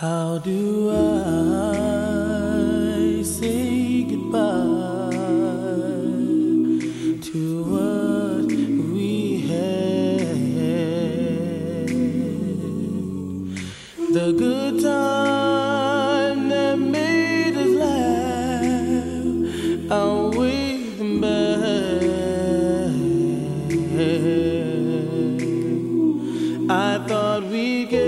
How do I say goodbye to what we had? The good time that made us laugh outweigh the bad. I thought we get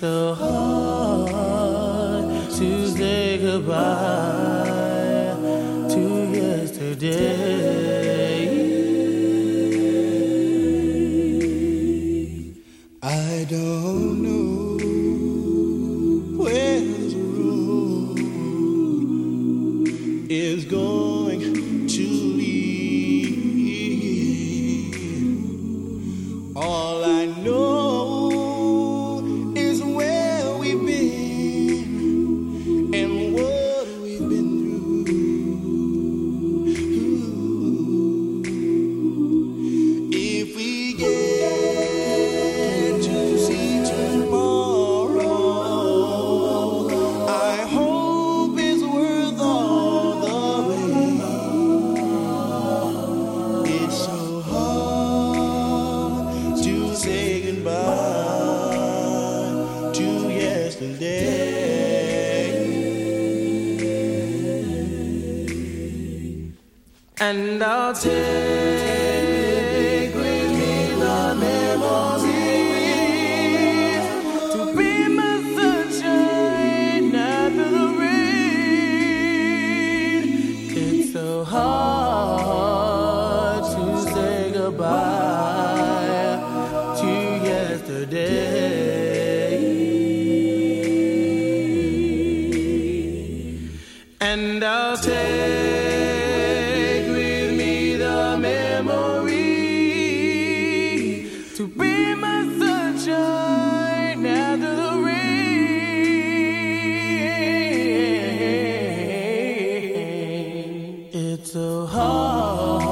so hard to say goodbye to yesterday. I don't know where this road is going to lead. All I know And I'll take with me the memories to be my sunshine after the rain. It's so hard to say goodbye. It's so hard.